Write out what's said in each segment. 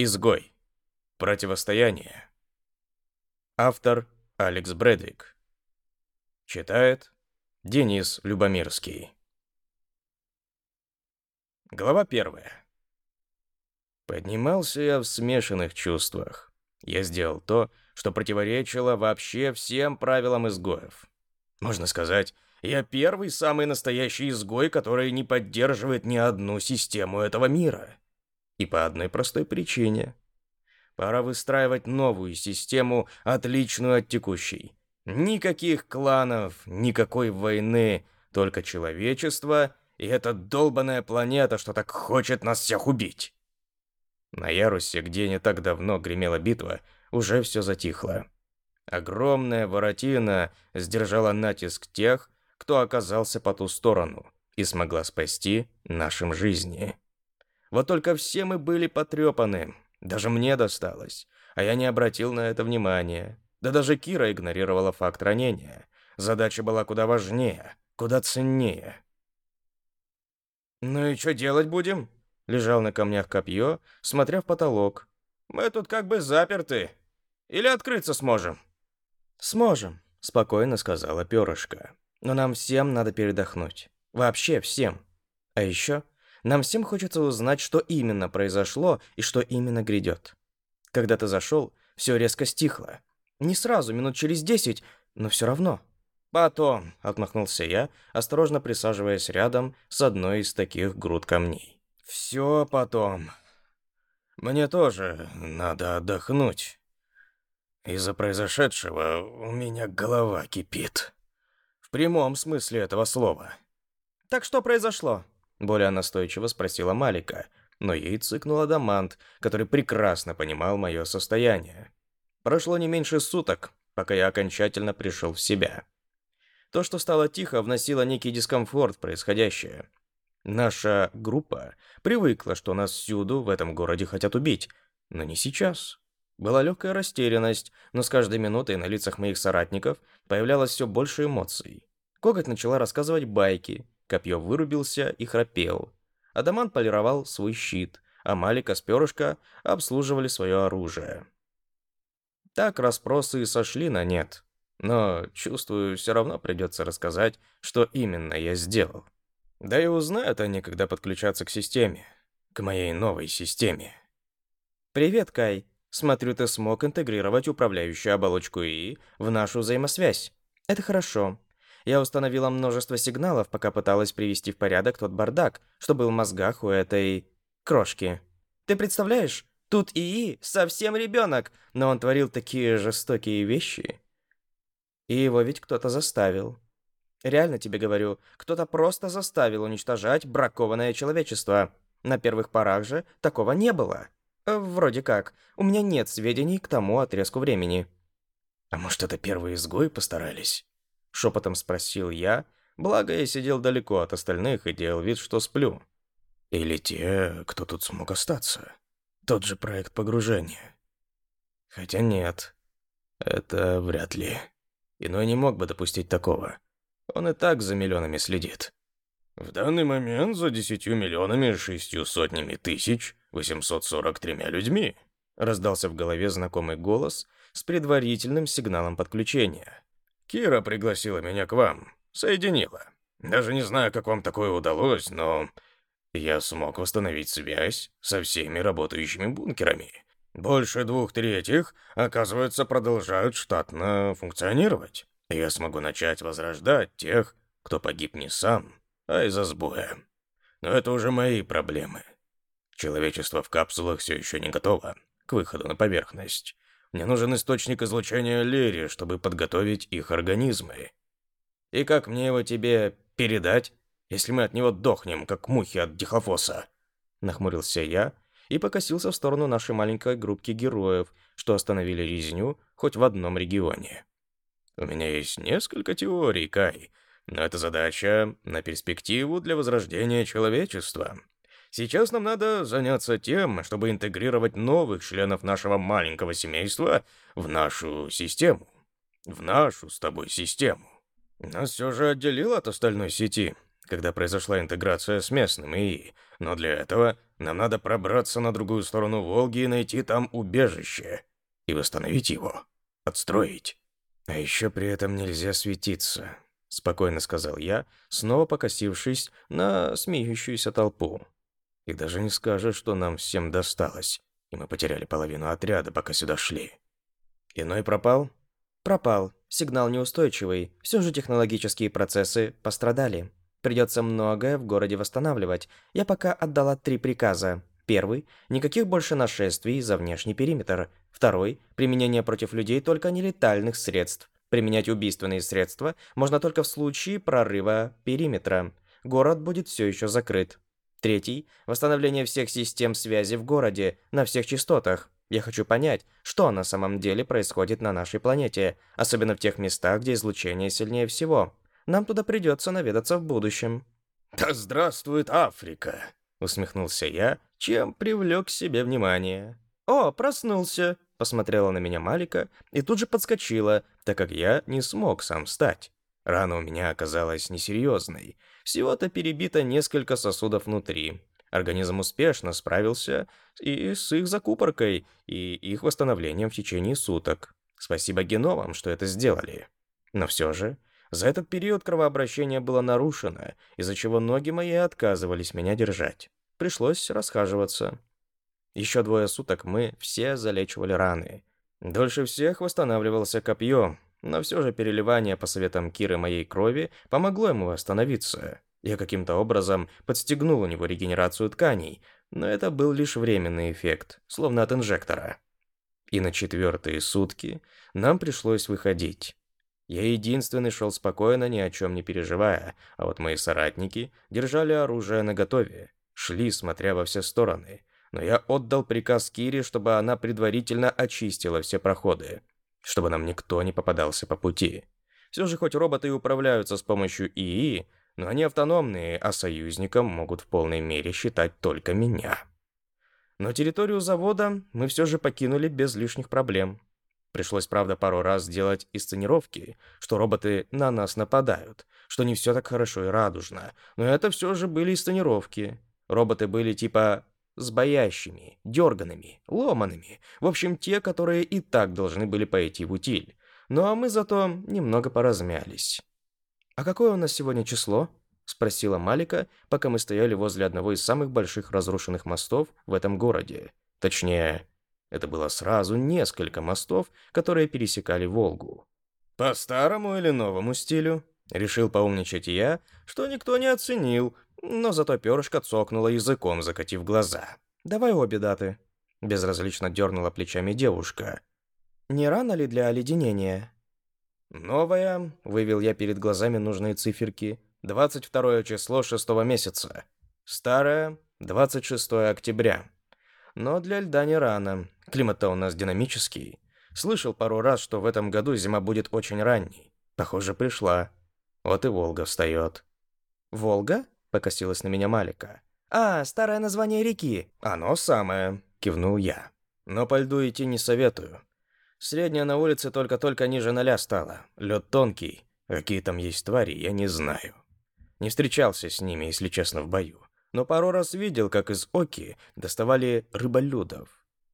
Изгой. Противостояние. Автор Алекс Брэдвик. Читает Денис Любомирский. Глава первая. Поднимался я в смешанных чувствах. Я сделал то, что противоречило вообще всем правилам изгоев. Можно сказать, я первый самый настоящий изгой, который не поддерживает ни одну систему этого мира. И по одной простой причине. Пора выстраивать новую систему, отличную от текущей. Никаких кланов, никакой войны, только человечество и эта долбаная планета, что так хочет нас всех убить. На ярусе, где не так давно гремела битва, уже все затихло. Огромная воротина сдержала натиск тех, кто оказался по ту сторону и смогла спасти нашим жизни. Вот только все мы были потрепаны, даже мне досталось, а я не обратил на это внимания. Да даже Кира игнорировала факт ранения. Задача была куда важнее, куда ценнее. «Ну и что делать будем?» Лежал на камнях копье, смотря в потолок. «Мы тут как бы заперты. Или открыться сможем?» «Сможем», — спокойно сказала перышко. Но нам всем надо передохнуть. Вообще всем. А еще нам всем хочется узнать, что именно произошло и что именно грядет. Когда ты зашел, все резко стихло. Не сразу, минут через десять, но все равно. «Потом», — отмахнулся я, осторожно присаживаясь рядом с одной из таких груд камней. «Все потом. Мне тоже надо отдохнуть. Из-за произошедшего у меня голова кипит». В прямом смысле этого слова. «Так что произошло?» Более настойчиво спросила Малика, но ей цыкнул Адамант, который прекрасно понимал мое состояние. Прошло не меньше суток, пока я окончательно пришел в себя. То, что стало тихо, вносило некий дискомфорт в происходящее. Наша группа привыкла, что нас всюду в этом городе хотят убить, но не сейчас. Была легкая растерянность, но с каждой минутой на лицах моих соратников появлялось все больше эмоций. Коготь начала рассказывать байки, Копье вырубился и храпел. Адамант полировал свой щит, а Малика с Перышко обслуживали свое оружие. Так расспросы сошли на нет. Но, чувствую, все равно придется рассказать, что именно я сделал. Да и узнают они, когда подключаться к системе. К моей новой системе. «Привет, Кай. Смотрю, ты смог интегрировать управляющую оболочку ИИ в нашу взаимосвязь. Это хорошо. Я установила множество сигналов, пока пыталась привести в порядок тот бардак, что был в мозгах у этой... крошки. Ты представляешь? Тут ИИ совсем ребенок, но он творил такие жестокие вещи. И его ведь кто-то заставил. Реально тебе говорю, кто-то просто заставил уничтожать бракованное человечество. На первых порах же такого не было. Э, вроде как. У меня нет сведений к тому отрезку времени. А может, это первые изгои постарались? Шепотом спросил я, благо я сидел далеко от остальных и делал вид, что сплю. Или те, кто тут смог остаться. Тот же проект погружения. Хотя нет, это вряд ли. Иной не мог бы допустить такого. Он и так за миллионами следит. В данный момент за десятью миллионами шестью сотнями тысяч восемьсот сорок тремя людьми раздался в голове знакомый голос с предварительным сигналом подключения. Кира пригласила меня к вам, соединила. Даже не знаю, как вам такое удалось, но я смог восстановить связь со всеми работающими бункерами. Больше двух третьих, оказывается, продолжают штатно функционировать. Я смогу начать возрождать тех, кто погиб не сам, а из-за сбоя. Но это уже мои проблемы. Человечество в капсулах все еще не готово к выходу на поверхность. Мне нужен источник излучения Лири, чтобы подготовить их организмы. И как мне его тебе передать, если мы от него дохнем, как мухи от дихлофоса?» Нахмурился я и покосился в сторону нашей маленькой группки героев, что остановили резню хоть в одном регионе. «У меня есть несколько теорий, Кай, но это задача на перспективу для возрождения человечества. Сейчас нам надо заняться тем, чтобы интегрировать новых членов нашего маленького семейства в нашу систему. В нашу с тобой систему. Нас все же отделило от остальной сети. когда произошла интеграция с местным ИИ, но для этого нам надо пробраться на другую сторону Волги и найти там убежище. И восстановить его. Отстроить. А еще при этом нельзя светиться, спокойно сказал я, снова покосившись на смеющуюся толпу. И даже не скажешь, что нам всем досталось, и мы потеряли половину отряда, пока сюда шли. Иной пропал? Пропал. Сигнал неустойчивый. Все же технологические процессы пострадали. Придется многое в городе восстанавливать. Я пока отдала три приказа. Первый – никаких больше нашествий за внешний периметр. Второй – применение против людей только нелетальных средств. Применять убийственные средства можно только в случае прорыва периметра. Город будет все еще закрыт. Третий – восстановление всех систем связи в городе на всех частотах. Я хочу понять, что на самом деле происходит на нашей планете, особенно в тех местах, где излучение сильнее всего. Нам туда придется наведаться в будущем». «Да здравствует Африка!» — усмехнулся я, чем привлек к себе внимание. «О, проснулся!» — посмотрела на меня Малика и тут же подскочила, так как я не смог сам встать. Рана у меня оказалась несерьезной. Всего-то перебито несколько сосудов внутри. Организм успешно справился и с их закупоркой, и их восстановлением в течение суток. Спасибо геномам, что это сделали. Но все же, за этот период кровообращение было нарушено, из-за чего ноги мои отказывались меня держать. Пришлось расхаживаться. Еще двое суток мы все залечивали раны. Дольше всех восстанавливался копье, но все же переливание по советам Киры моей крови помогло ему восстановиться. Я каким-то образом подстегнул у него регенерацию тканей, но это был лишь временный эффект, словно от инжектора. И на четвертые сутки нам пришлось выходить. Я единственный шел спокойно, ни о чем не переживая, а вот мои соратники держали оружие наготове, шли, смотря во все стороны. Но я отдал приказ Кире, чтобы она предварительно очистила все проходы, чтобы нам никто не попадался по пути. Все же хоть роботы и управляются с помощью ИИ, но они автономные, а союзником могут в полной мере считать только меня. Но территорию завода мы все же покинули без лишних проблем. Пришлось, правда, пару раз сделать инсценировки, что роботы на нас нападают, что не все так хорошо и радужно, но это все же были инсценировки. Роботы были типа сбоящими, дерганными, ломанными, в общем, те, которые и так должны были пойти в утиль. Ну а мы зато немного поразмялись. «А какое у нас сегодня число?» — спросила Малика, пока мы стояли возле одного из самых больших разрушенных мостов в этом городе. Точнее, это было сразу несколько мостов, которые пересекали Волгу. «По старому или новому стилю?» Решил поумничать я, что никто не оценил, но зато перышко цокнуло языком, закатив глаза. «Давай обе даты», — безразлично дернула плечами девушка. «Не рано ли для оледенения?» «Новая», — вывел я перед глазами нужные циферки, 22 число шестого месяца. Старая, 26 октября. Но для льда не рано. Климат-то у нас динамический. Слышал пару раз, что в этом году зима будет очень ранней. Похоже, пришла. Вот и Волга встает. «Волга?» — покосилась на меня Малика. «А, старое название реки». «Оно самое», — кивнул я. «Но по льду идти не советую. Средняя на улице только-только ниже ноля стала. Лед тонкий. Какие там есть твари, я не знаю. Не встречался с ними, если честно, в бою. Но пару раз видел, как из оки доставали рыболюдов.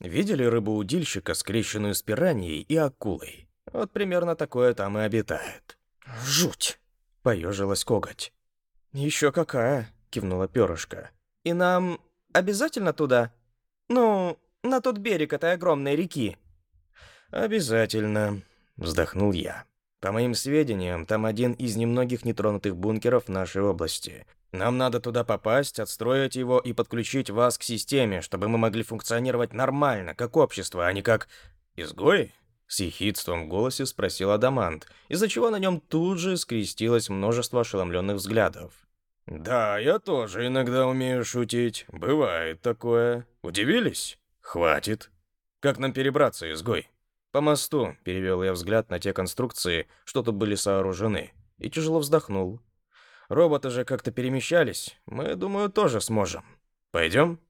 Видели рыбоудильщика, скрещенную с пираньей и акулой? Вот примерно такое там и обитает. «Жуть!» — поежилась коготь. «Еще какая!» — кивнула перышко. «И нам обязательно туда? Ну, на тот берег этой огромной реки?» «Обязательно», — вздохнул я. «По моим сведениям, там один из немногих нетронутых бункеров нашей области. Нам надо туда попасть, отстроить его и подключить вас к системе, чтобы мы могли функционировать нормально, как общество, а не как... изгои?» С ехидством в голосе спросил Адамант, из-за чего на нем тут же скрестилось множество ошеломленных взглядов. «Да, я тоже иногда умею шутить. Бывает такое. Удивились? Хватит. Как нам перебраться, изгой?» «По мосту», — перевел я взгляд на те конструкции, что тут были сооружены, и тяжело вздохнул. «Роботы же как-то перемещались. Мы, думаю, тоже сможем. Пойдем?»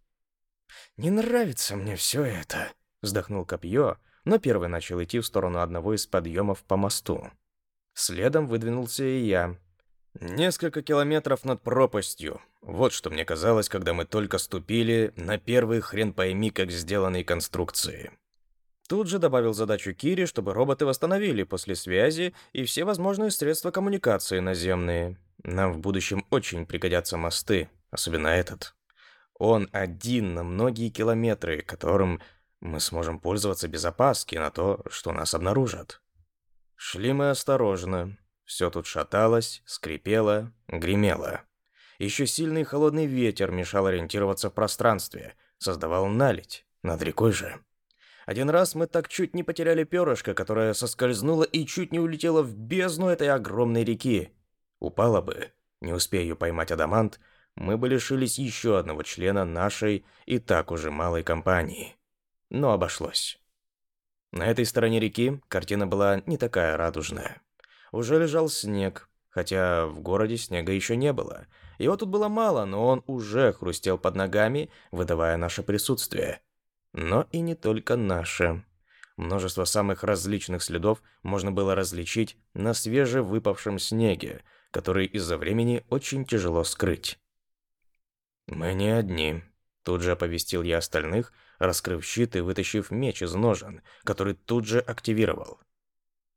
«Не нравится мне все это», — вздохнул Копье, но первый начал идти в сторону одного из подъемов по мосту. Следом выдвинулся и я. Несколько километров над пропастью. Вот что мне казалось, когда мы только ступили на первый хрен пойми как сделанные конструкции. Тут же добавил задачу Кире, чтобы роботы восстановили после связи и все возможные средства коммуникации наземные. Нам в будущем очень пригодятся мосты, особенно этот. Он один на многие километры, которым мы сможем пользоваться без опаски на то, что нас обнаружат. Шли мы осторожно. Все тут шаталось, скрипело, гремело. Еще сильный холодный ветер мешал ориентироваться в пространстве, создавал наледь, над рекой же. Один раз мы так чуть не потеряли перышко, которое соскользнуло и чуть не улетело в бездну этой огромной реки. Упало бы, не успея ее поймать адамант, мы бы лишились еще одного члена нашей и так уже малой компании. Но обошлось. На этой стороне реки картина была не такая радужная. Уже лежал снег, хотя в городе снега еще не было. Его тут было мало, но он уже хрустел под ногами, выдавая наше присутствие. Но и не только наше. Множество самых различных следов можно было различить на свежевыпавшем снеге, который из-за времени очень тяжело скрыть. «Мы не одни», — тут же оповестил я остальных, раскрыв щит и вытащив меч из ножен, который тут же активировал.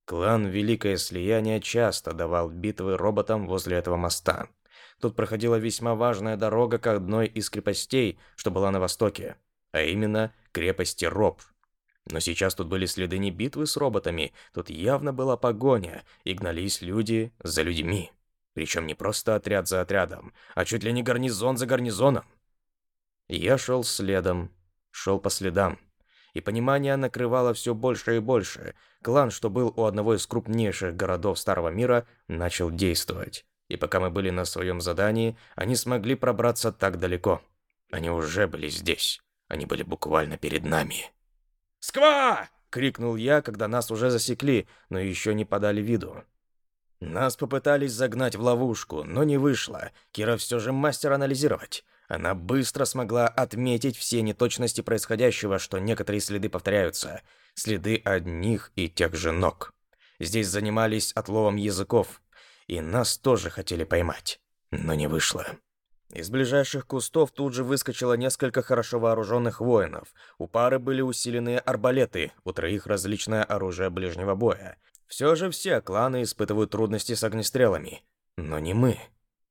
Клан Великое Слияние часто давал битвы роботам возле этого моста. Тут проходила весьма важная дорога к одной из крепостей, что была на востоке, а именно крепости Роб. Но сейчас тут были следы не битвы с роботами, тут явно была погоня, и гнались люди за людьми. Причем не просто отряд за отрядом, а чуть ли не гарнизон за гарнизоном. Я шел следом, шел по следам. И понимание накрывало все больше и больше. Клан, что был у одного из крупнейших городов Старого Мира, начал действовать. И пока мы были на своем задании, они смогли пробраться так далеко. Они уже были здесь. Они были буквально перед нами. «Сква!» — крикнул я, когда нас уже засекли, но еще не подали виду. Нас попытались загнать в ловушку, но не вышло. Кира все же мастер анализировать. Она быстро смогла отметить все неточности происходящего, что некоторые следы повторяются. Следы одних и тех же ног. Здесь занимались отловом языков. И нас тоже хотели поймать. Но не вышло. Из ближайших кустов тут же выскочило несколько хорошо вооруженных воинов. У пары были усиленные арбалеты, у троих различное оружие ближнего боя. Все же все кланы испытывают трудности с огнестрелами. Но не мы.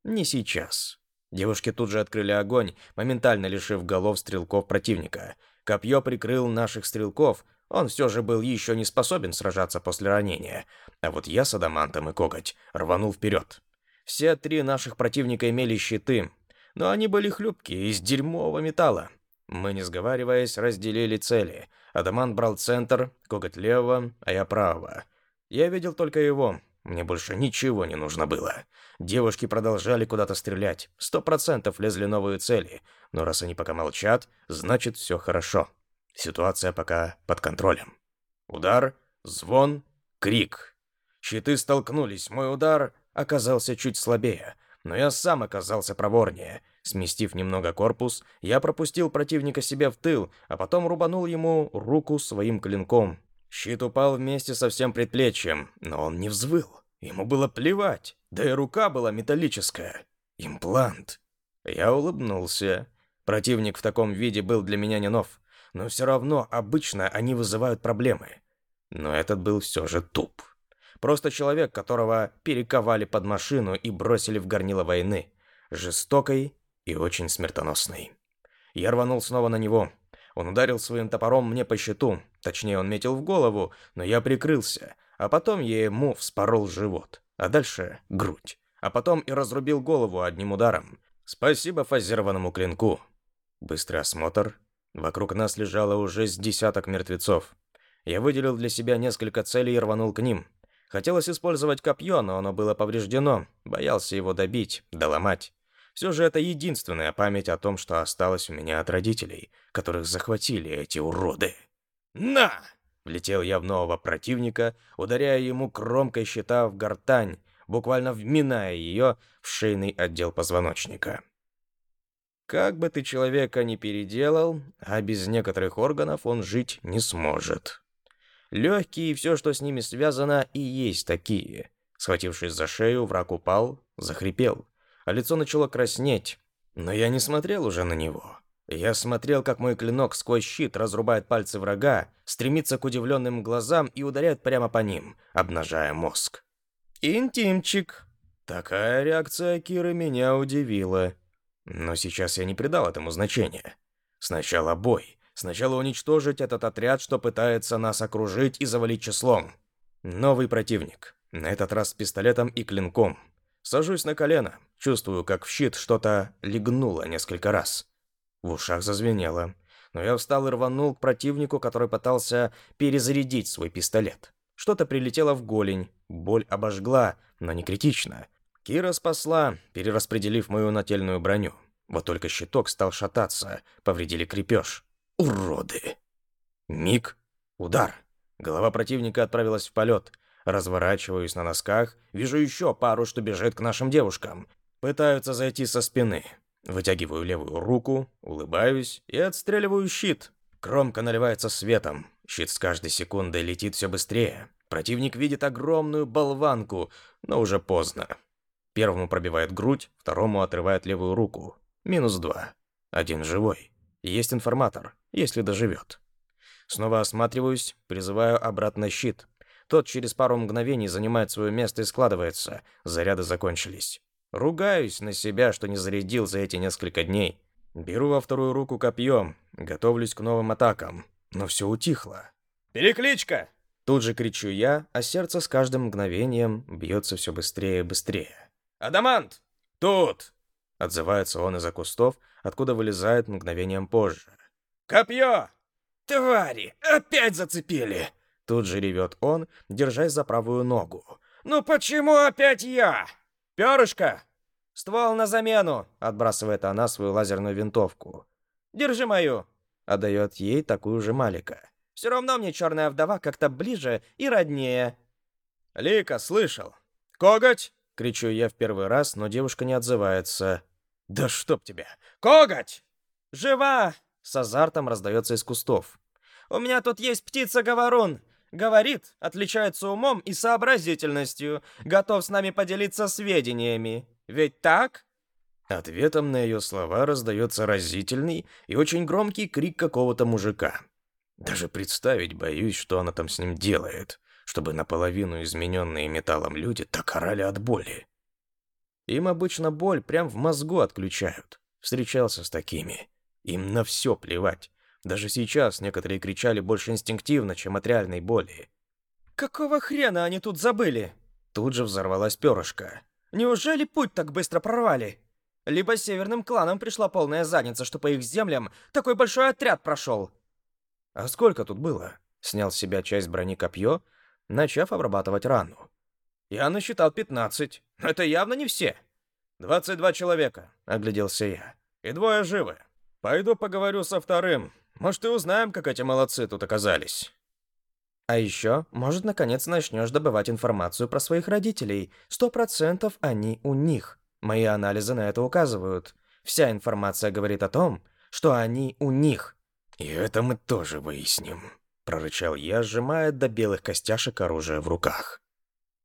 Не сейчас. Девушки тут же открыли огонь, моментально лишив голов стрелков противника. Копье прикрыл наших стрелков, он все же был еще не способен сражаться после ранения. А вот я с Адамантом и Коготь рванул вперед. Все три наших противника имели щиты, но они были хлюпкие, из дерьмового металла. Мы, не сговариваясь, разделили цели. Адамант брал центр, Коготь левого, а я правого. Я видел только его. Мне больше ничего не нужно было. Девушки продолжали куда-то стрелять. Сто процентов лезли новые цели. Но раз они пока молчат, значит все хорошо. Ситуация пока под контролем. Удар, звон, крик. Щиты столкнулись. Мой удар оказался чуть слабее. Но я сам оказался проворнее. Сместив немного корпус, я пропустил противника себе в тыл, а потом рубанул ему руку своим клинком. Щит упал вместе со всем предплечьем, но он не взвыл. Ему было плевать, да и рука была металлическая. Имплант. Я улыбнулся. Противник в таком виде был для меня не нов, но все равно обычно они вызывают проблемы. Но этот был все же туп. Просто человек, которого перековали под машину и бросили в горнило войны. Жестокой и очень смертоносной. Я рванул снова на него, он ударил своим топором мне по щиту. Точнее, он метил в голову, но я прикрылся. А потом я ему вспорол живот. А дальше грудь. А потом и разрубил голову одним ударом. Спасибо фазированному клинку. Быстрый осмотр. Вокруг нас лежало уже с десяток мертвецов. Я выделил для себя несколько целей и рванул к ним. Хотелось использовать копье, но оно было повреждено. Боялся его добить, доломать. Все же это единственная память о том, что осталось у меня от родителей, которых захватили эти уроды. «На!» — влетел я в нового противника, ударяя ему кромкой щита в гортань, буквально вминая ее в шейный отдел позвоночника. Как бы ты человека ни переделал, а без некоторых органов он жить не сможет. Легкие и все, что с ними связано, и есть такие. Схватившись за шею, враг упал, захрипел, а лицо начало краснеть. Но я не смотрел уже на него. Я смотрел, как мой клинок сквозь щит разрубает пальцы врага, стремится к удивленным глазам и ударяет прямо по ним, обнажая мозг. «Интимчик!» Такая реакция Киры меня удивила. Но сейчас я не придал этому значения. Сначала бой. Сначала уничтожить этот отряд, что пытается нас окружить и завалить числом. Новый противник. На этот раз с пистолетом и клинком. Сажусь на колено. Чувствую, как в щит что-то легнуло несколько раз. В ушах зазвенело, но я встал и рванул к противнику, который пытался перезарядить свой пистолет. Что-то прилетело в голень, боль обожгла, но не критично. Кира спасла, перераспределив мою нательную броню. Вот только щиток стал шататься, повредили крепеж. Уроды! Миг, удар. Голова противника отправилась в полет. Разворачиваюсь на носках, вижу еще пару, что бежит к нашим девушкам. Пытаются зайти со спины. Вытягиваю левую руку, улыбаюсь и отстреливаю щит. Кромка наливается светом. Щит с каждой секундой летит все быстрее. Противник видит огромную болванку, но уже поздно. Первому пробивает грудь, второму отрывает левую руку. Минус два. Один живой. Есть информатор, если доживет. Снова осматриваюсь, призываю обратно щит. Тот через пару мгновений занимает свое место и складывается. Заряды закончились. Ругаюсь на себя, что не зарядил за эти несколько дней. Беру во вторую руку копьем, готовлюсь к новым атакам. Но все утихло. «Перекличка!» Тут же кричу я, а сердце с каждым мгновением бьется все быстрее и быстрее. «Адамант! Тут!» Отзывается он из-за кустов, откуда вылезает мгновением позже. «Копье! Твари! Опять зацепили!» Тут же ревет он, держась за правую ногу. «Ну почему опять я?» «Перышко! Ствол на замену!» — отбрасывает она свою лазерную винтовку. «Держи мою!» — отдает ей такую же Малика. «Все равно мне черная вдова как-то ближе и роднее». «Лика, слышал!» «Коготь!» — кричу я в первый раз, но девушка не отзывается. «Да чтоб тебя!» «Коготь!» «Жива!» — с азартом раздается из кустов. «У меня тут есть птица-говорун. Говорит, отличается умом и сообразительностью, готов с нами поделиться сведениями. Ведь так? Ответом на ее слова раздается разительный и очень громкий крик какого-то мужика. Даже представить боюсь, что она там с ним делает, чтобы наполовину измененные металлом люди так орали от боли. Им обычно боль прям в мозгу отключают. Встречался с такими. Им на все плевать. Даже сейчас некоторые кричали больше инстинктивно, чем от реальной боли. «Какого хрена они тут забыли?» Тут же взорвалась перышко. «Неужели путь так быстро прорвали? Либо северным кланам пришла полная задница, что по их землям такой большой отряд прошел». «А сколько тут было?» Снял с себя часть брони копье, начав обрабатывать рану. «Я насчитал пятнадцать. Это явно не все». «Двадцать два человека», — огляделся я. «И двое живы. Пойду поговорю со вторым. Может, и узнаем, как эти молодцы тут оказались. А еще, может, наконец начнешь добывать информацию про своих родителей. Сто процентов они у них. Мои анализы на это указывают. Вся информация говорит о том, что они у них. И это мы тоже выясним, прорычал я, сжимая до белых костяшек оружие в руках.